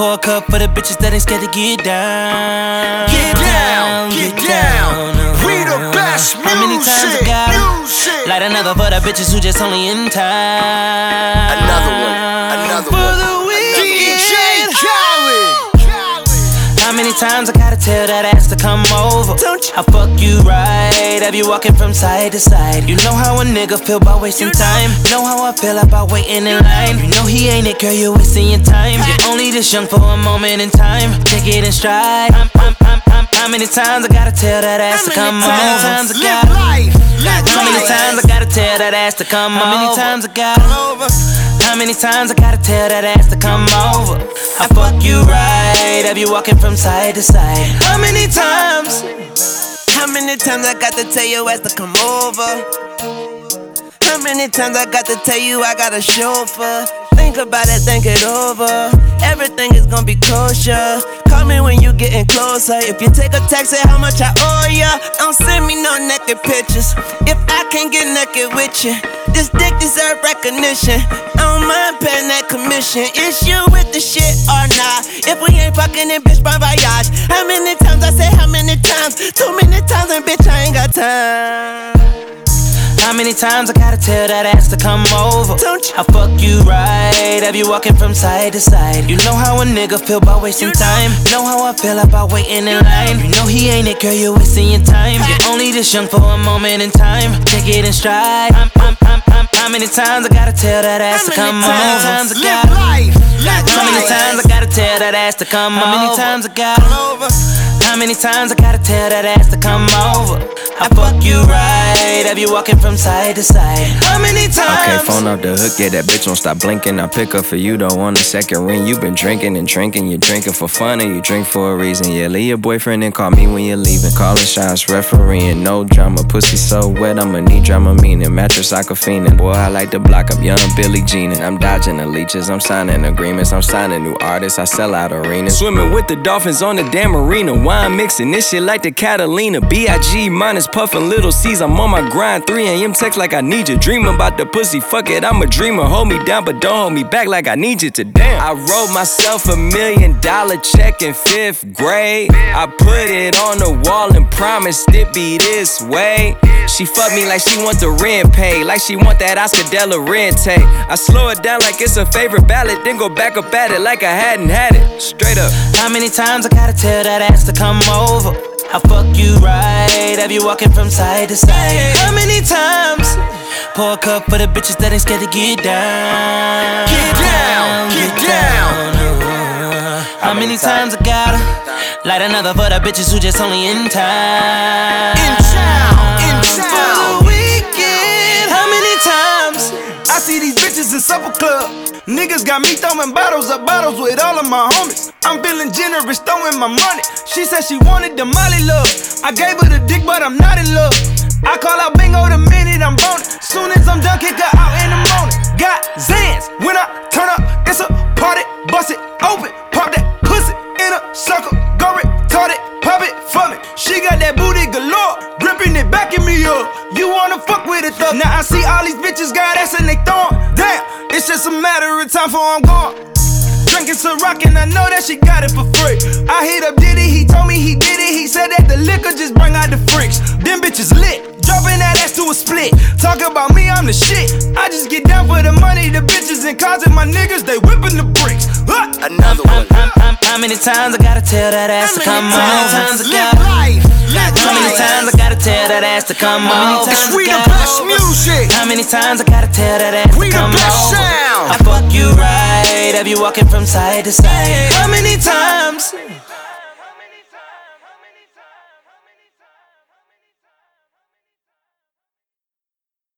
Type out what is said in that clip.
Pour a cup for the bitches that ain't scared to get down. Get down, get down. Uh, we the uh, uh, best music. How many times I got music. Light another for the bitches who just only in time. Another one, another one. Times I gotta tell that ass to come over? Don't you? I fuck you right, have you walking from side to side. You know how a nigga feel about wasting time. You Know how I feel about waiting in line. You know he ain't it, girl, you're wasting your time. You're only this young for a moment in time. Take it in stride. I'm, I'm, I'm, I'm, how many times I gotta tell that ass to come over? How many times I Live gotta? life. How many times I gotta tell that ass to come over? How many times I gotta? Over. How many times I gotta tell that ass to come over? I fuck you right, have you walking from side to side? How many times? How many times I got to tell your ass to come over? How many times I got to tell you I got a chauffeur? Think about it, think it over. Everything is gonna be kosher. Call me when you getting closer. If you take a say how much I owe ya. No naked pictures. If I can't get naked with you, this dick deserve recognition. I don't mind paying that commission. Is you with the shit or not? If we ain't fucking, then bitch, bon voyage. How many times I say how many times? Too many times, and bitch, I ain't got time. How many times I gotta tell that ass to come over? Don't you? I fuck you right, have you walking from side to side? You know how a nigga feel about wasting You know. time. Know how I feel about waiting in line. You know he ain't it, girl, you're wasting your time. You're only this young for a moment in time. Take it in stride. I'm, I'm, I'm, I'm, how many times I gotta tell that ass to come over? How many times I gotta? life. How many times I gotta tell that ass to come over? How many times I gotta? Over. How many times I gotta tell that ass to come over? I fuck you right, have you walking from side to side? How many times? Okay, phone off the hook, yeah, that bitch won't stop blinking. I pick up for you, don't want a second ring. You been drinking and drinking, you drinking for fun or you drink for a reason. Yeah, leave your boyfriend and call me when you're leaving. Calling shots, refereeing, no drama. Pussy so wet, I'ma need drama meaning. Mattress Aquafina. Boy, I like to block up young Billie Jean. And I'm dodging the leeches, I'm signing agreements, I'm signing new artists, I sell out arenas. Swimming with the dolphins on the damn arena. Wine mixing this shit like the Catalina. B.I.G. minus puffin' little C's. I'm on my grind. 3 a.m. text like I need you. Dream about the pussy, fuck it, I'm a dreamer. Hold me down, but don't hold me back like I need you to damn. I wrote myself a million dollar check in fifth grade. I put it on the wall and promised it be this way. She fuck me like she want the rent paid, like she want that Oscar De La Renta. I slow it down like it's a favorite ballad, then go back up at it like I hadn't had it. Straight up. How many times I gotta tell that ass to come over? I fuck you right, have you walking from side to side? How many times? Pour a cup for the bitches that ain't scared to get down. Get down, get down. Uh, uh. How many times I gotta light another for the bitches who just only in time? In town, in town. For the weekend. How many times? I see these bitches in supper club. Niggas got me throwing bottles up bottles with all of my homies. I'm feeling generous, throwing my money. She said she wanted the Molly love. I gave her the dick, but I'm not in love. I call out bingo the minute I'm boning. Soon as I'm done, kick her out in the morning. Got Xans. When I turn up, it's a party. Bust it open, pop that pussy in a circle. Go retarded, pop it for me. She got that booty galore, gripping it, backing me up. You wanna fuck with it though? Now I see all these bitches got ass and they throwin'. Damn, it's just a matter of time before I'm gone. Drinking some rock and I know that she got it for free. I hit up Diddy, he told me he did it. He said that the liquor just bring out the freaks. Bitches lit, dropping that ass to a split. Talk about me, I'm the shit. I just get down for the money, the bitches and cars and my niggas, they whipping the bricks. Huh? Another one. How, how, how many times I gotta tell that ass to come over? How many times I gotta? life. How many times I gotta tell that ass to come over? It's we the best music. How many times I gotta tell that ass We to the best sound. I fuck you right, have you walking from side to side? How many times?